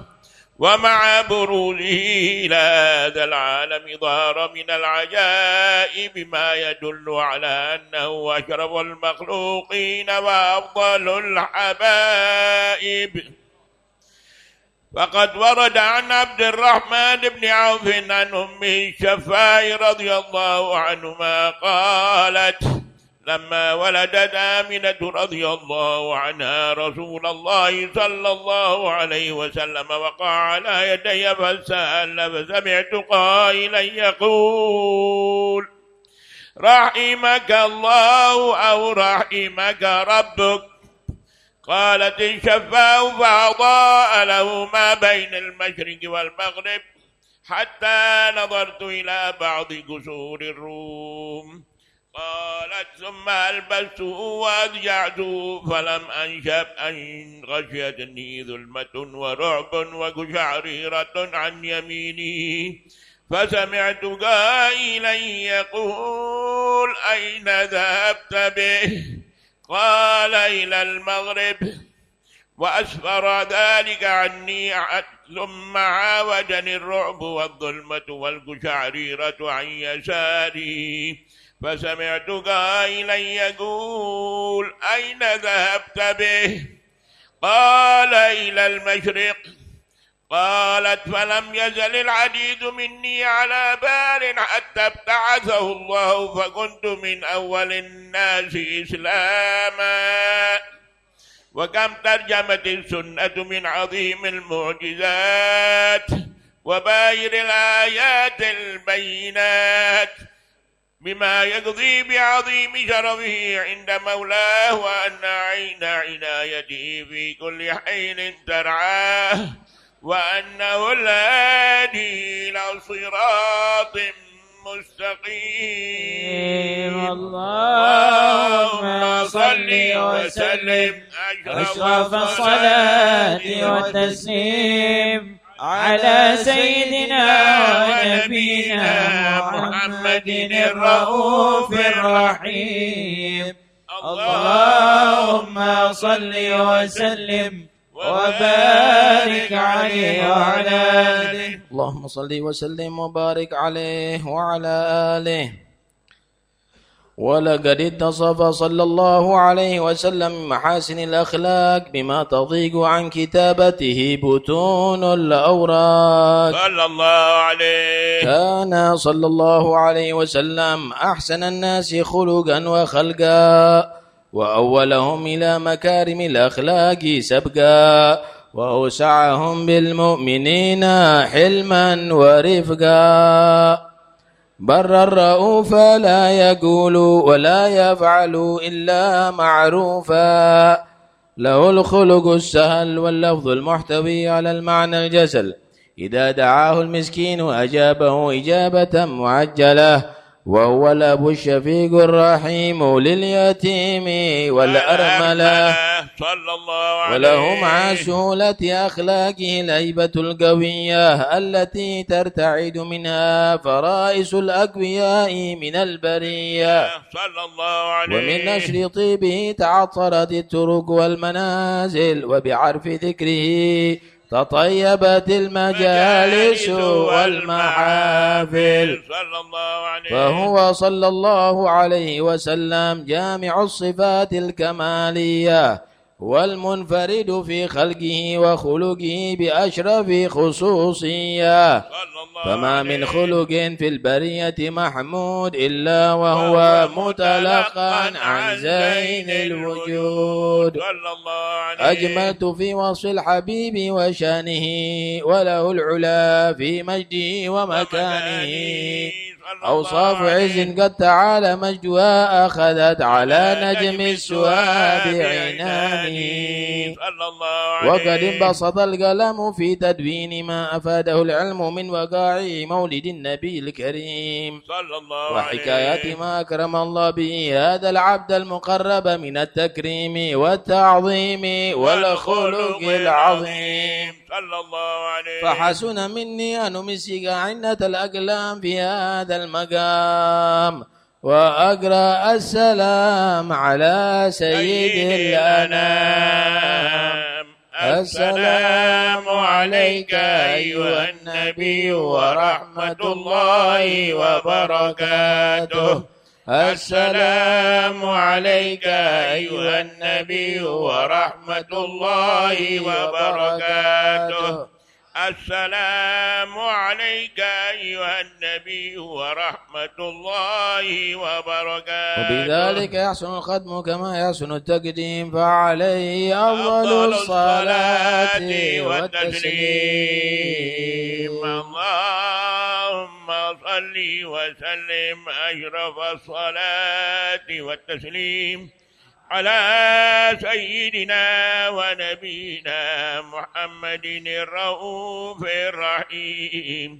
ومع بروزه إلى هذا العالم ظهر من العجائب ما يدل على أنه أشرف المخلوقين وأفضل الحبائب. فقد ورد عن عبد الرحمن بن عوف عن أمه الشفاء رضي الله عنهما قالت لما ولدت آمنة رضي الله عنها رسول الله صلى الله عليه وسلم وقع على يدي فسأل فسمعت قائلا يقول رحمك الله أو رحمك ربك؟ قالت الشفاء فأضاء له ما بين المشرق والمغرب حتى نظرت إلى بعض قصور الروم. قالت ثم ألبسته وأضجعته فلم أنشب أن غشيتني ظلمة ورعب وقشعريرة عن يميني. فسمعت قائلا يقول أين ذهبت به؟ قال إلى المغرب. وأسفر ذلك عني ثم عاودني الرعب والظلمة والقشعريرة عن يساري. فسمعت قائلا يقول أين ذهبت به? قال إلى المشرق. قالت فلم يزل العديد مني على بال حتى ابتعثه الله فكنت من أول الناس إسلاما. وكم ترجمت السنة من عظيم المعجزات وباير الآيات البينات بما يقضي بعظيم شرفه عند مولاه وأن عين عنايته في كل حين ترعاه وأنه الهادي إلى صراط مستقيم. اللهم صل وسلم. أشرف الصلاة. والتسليم. على سيدنا ونبينا محمد الرؤوف الرحيم. اللهم صل وسلم وبارك عليه وعلى آله. اللهم صل وسلم وبارك عليه وعلى آله. ولقد اتصف صلى الله عليه وسلم محاسن الأخلاق بما تضيق عن كتابته بطون الأوراق. صلى الله عليه. كان صلى الله عليه وسلم أحسن الناس خلقا وخلقا وأولهم إلى مكارم الأخلاق سبقا وأوسعهم بالمؤمنين حلما ورفقا. بر الرؤوف لا يقول ولا يفعل إلا معروفا. له الخلق السهل واللفظ المحتوي على المعنى الجسل. إذا دعاه المسكين أجابه إجابة معجلة. وهو الأب الشفيق الرحيم لليتيم والأرملة. صلى الله عليه. وله مع سهولة أخلاقه الهيبة القوية التي ترتعد منها فرائس الأقوياء من البرية. صلى الله عليه. ومن نشر طيبه تعطرت الترك والمنازل وبعرف ذكره تطيبت المجالس والمحافل. صلى الله عليه. فهو صلى الله عليه وسلم جامع الصفات الكمالية. والمنفرد في خلقه وخلقه بأشرف خصوصية. فما من خلق في البرية محمود إلا وهو متلقى عن زين الوجود. أجملت في وصف الحبيب وشأنه وله العلا في مجده ومكانه. أوصاف عز قد تعالى مجدها أخذت على نجم الله عليه وقد انبسط القلم في تدوين ما أفاده العلم من وقائع مولد النبي الكريم. عليه ما أكرم الله به هذا العبد المقرب من التكريم والتعظيم والخلق العظيم. صلى الله عليه فحسن مني أن أمسك عنة الأقلام في هذا المقام وأقرأ السلام على سيد الأنام. السلام عليك أيها النبي ورحمة الله وبركاته. السلام عليك أيها النبي ورحمة الله وبركاته. السلام عليك أيها النبي ورحمة الله وبركاته. وبذلك يحسن الختم كما يحسن التقديم فعليه أفضل الصلاة والتسليم. اللهم صل وسلم أشرف الصلاة والتسليم على سيدنا ونبينا محمد الرؤوف الرحيم.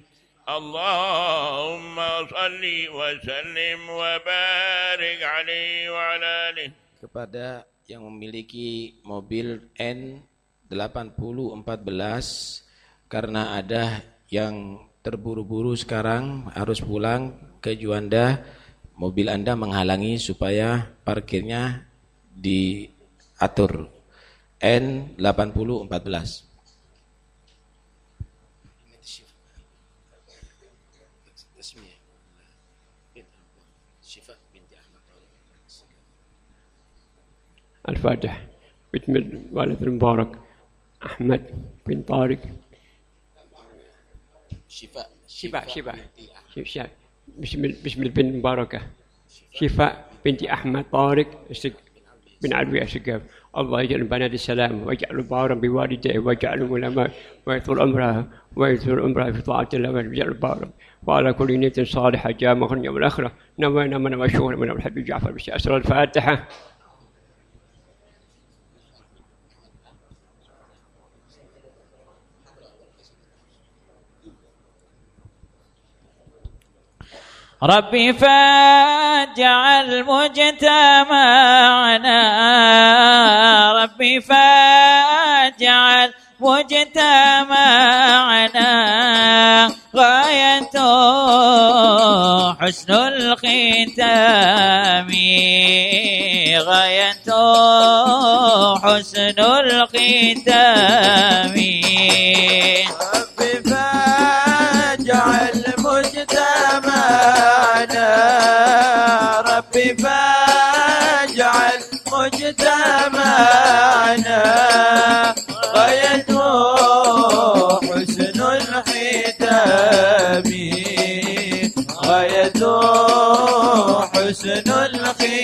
اللهم صل وسلم وبارك عليه وعلى آله. Kepada yang memiliki mobil N8014 karena ada yang terburu-buru sekarang harus pulang ke Juanda mobil Anda menghalangi supaya parkirnya diatur N8014 الفاتح باسم الوالد المبارك أحمد بن طارق شفاء شفاء شفاء شفاء. بسم بسم البنت المباركة شفاء بنت أحمد طارق بن علوي السقاف الله يجعل بنات السلام ويجعل بارا بوالديه ويجعل علماء ويطول عمرها ويطول عمرها في طاعة الله ويجعل بارا وعلى كل نية صالحة جامعة يوم الآخرة نوينا من مشهور من الحبيب جعفر بن أسر الفاتحة. ربي فاجعل مجتمعنا ربي فاجعل مجتمعنا غايته حسن الختام غايته حسن الختام. ربي فاجعل مجتمعنا غايته حسن الختام. غايته حسن الختام.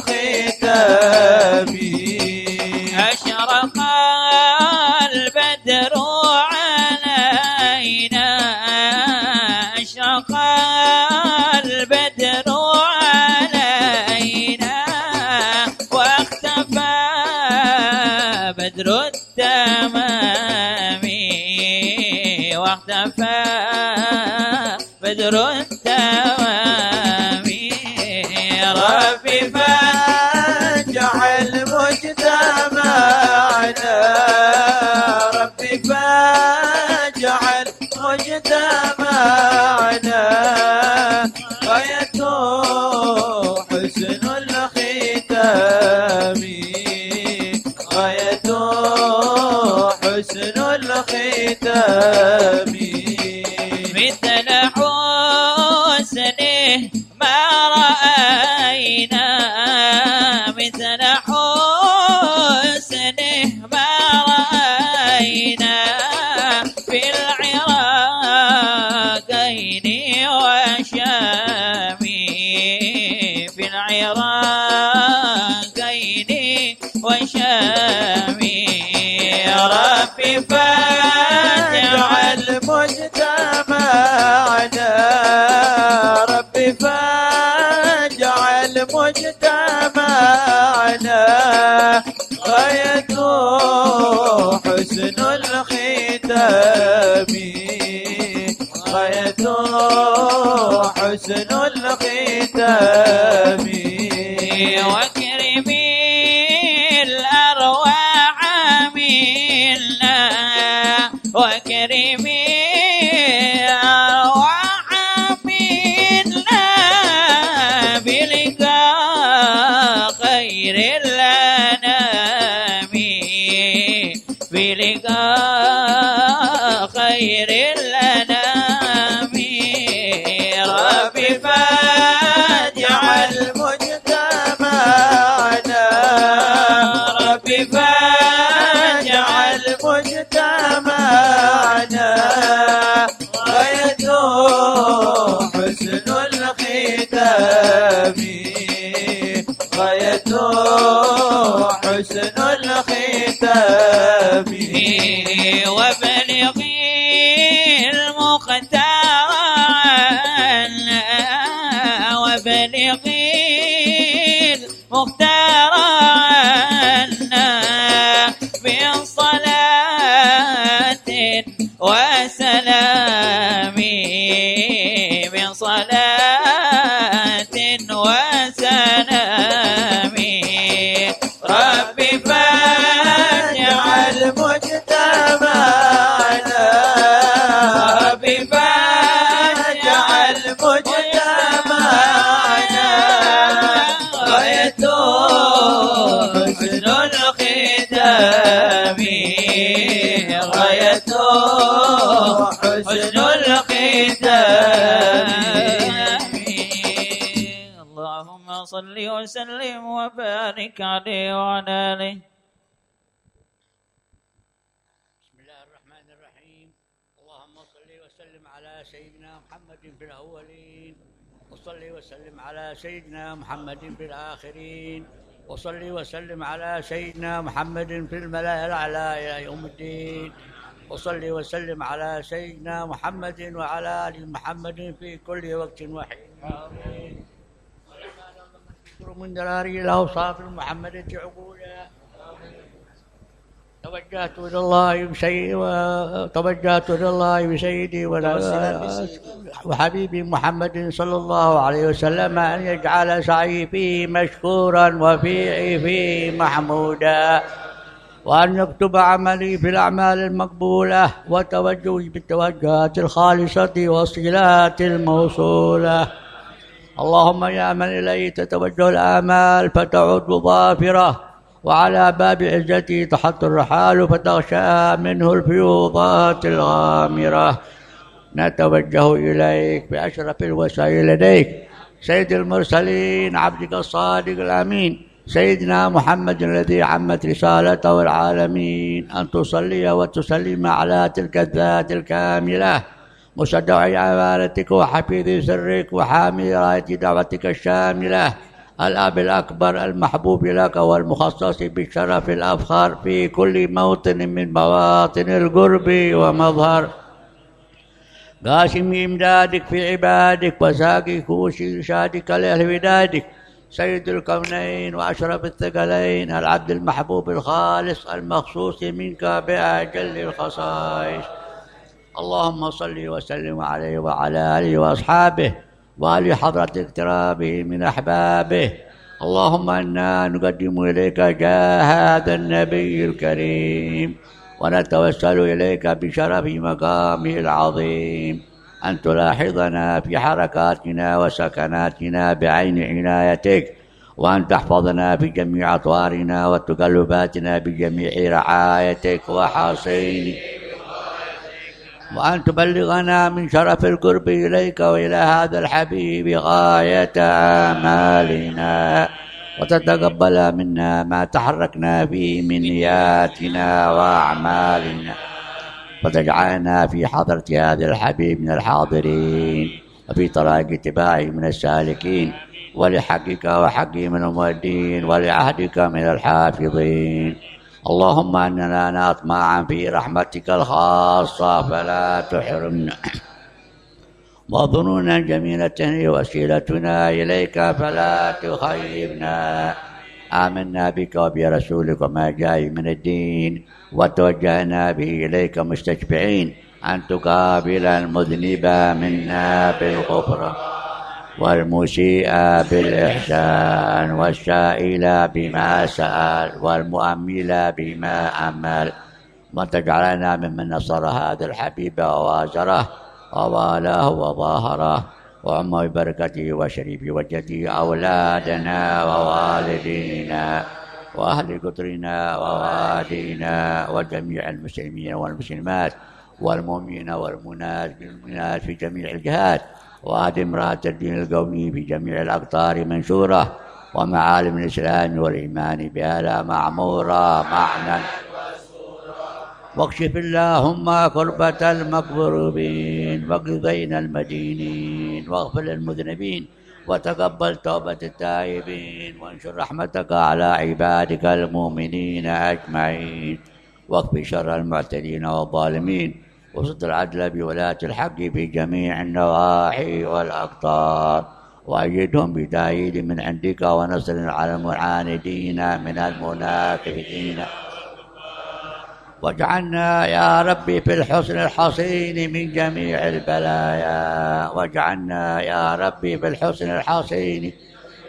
حسن غايته حسن الختام. غايته حسن الختام. مثل حسنه ما رأينا. مثل مجتمعنا ربي فاجعل مجتمعنا غايته حسن الختام. غايته حسن الختام. واكرمي الأرواح منا. واكرمي خير حسن الختام وبلغي وبارك عليه وعلى آله بسم الله الرحمن الرحيم. اللهم صل وسلم على سيدنا محمد في الأولين وصل وسلم على سيدنا محمد في الآخرين وصل وسلم على سيدنا محمد في الملأ الأعلى إلى يوم الدين وصل وسلم على سيدنا محمد وعلى آل محمد في كل وقت وحين. آمين. من دراري الأوصاف المحمدة عقولا توجهت إلى الله بشيء وتوجهت إلى الله بسيدي وحبيبي محمد صلى الله عليه وسلم أن يجعل سعي فيه مشكورا وفيعي فيه محمودا وأن يكتب عملي في الأعمال المقبولة وتوجهي بالتوجهات الخالصة والصلات الموصولة. اللهم يا من إليه تتوجه الآمال فتعود ظافرة وعلى باب عزته تحط الرحال فتغشى منه الفيوضات الغامرة. نتوجه إليك بأشرف الوسائل لديك سيد المرسلين عبدك الصادق الأمين سيدنا محمد الذي عمت رسالته العالمين أن تصلي وتسلم على تلك الذات الكاملة. مصدع أمانتك وحفيظ سرك وحامل راية دعوتك الشاملة. الأب الأكبر المحبوب لك والمخصص بالشرف الأفخر في كل موطن من مواطن القرب ومظهر. قاسم إمدادك في عبادك وساقك وشادك لأهل ودادك. سيد الكونين وأشرف الثقلين. العبد المحبوب الخالص المخصوص منك بأجل الخصائص. اللهم صل وسلم عليه وعلى آله وأصحابه وآل حضرة اقترابه من أحبابه. اللهم إنا نقدم إليك جاه هذا النبي الكريم ونتوسل إليك بشرف مقامه العظيم. أن تلاحظنا في حركاتنا وسكناتنا بعين عنايتك وأن تحفظنا في جميع أطوارنا وتقلباتنا بجميع رعايتك وحصينك وأن تبلغنا من شرف القرب إليك وإلى هذا الحبيب غاية آمالنا وتتقبل منا ما تحركنا فيه من نياتنا وأعمالنا وتجعلنا في حضرة هذا الحبيب من الحاضرين وفي طريق اتباعه من السالكين ولحقك وحق من المؤدين ولعهدك من الحافظين اللهم اننا نطمع في رحمتك الخاصة فلا تحرمنا. وظنونا جميلة هي وسيلتنا إليك فلا تخيبنا. آمنا بك وبرسولك وما جاء من الدين وتوجهنا به إليك مستشفعين أن تقابل المذنب منا بالغفران والمسيء بالإحسان والسائل بما سأل والمؤمل بما أمل. وتجعلنا ممن نصر هذا الحبيب ووازره ووالاه وظاهره وعم ببركته وشريف وجهه أولادنا ووالدينا وأهل قطرنا ووالدينا وجميع المسلمين والمسلمات والمؤمنين والمؤمنات في جميع الجهات. وأدم راية الدين القومي في جميع الأقطار منشورة ومعالم الإسلام والإيمان بها معمورة معنى. واكشف اللهم كربة المكروبين واقضين المدينين واغفر للمذنبين وتقبل توبة التائبين وانشر رحمتك على عبادك المؤمنين أجمعين. واكفي شر المعتدين والظالمين. وصد العدل بولاة الحق في جميع النواحي والأقطار. وأيدهم بتأييد من عندك ونصر على المعاندين من المنافقين. واجعلنا يا ربي في الحسن الحصين من جميع البلايا. واجعلنا يا ربي في الحسن الحصين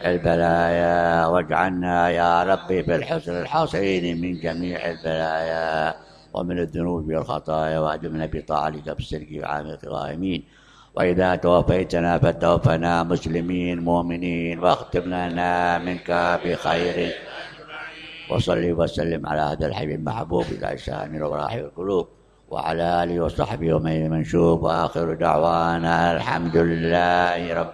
البلايا. واجعلنا يا ربي في الحسن الحصين من جميع البلايا. ومن الذنوب والخطايا واجبنا بطاعتك بالسرق وعامة الغائمين وإذا توفيتنا فتوفنا مسلمين مؤمنين واختم لنا منك بخير وصلي وسلم على هذا الحبيب المحبوب إلى شان الأراح والقلوب وعلى آله وصحبه ومن منشوب. وآخر دعوانا الحمد لله رب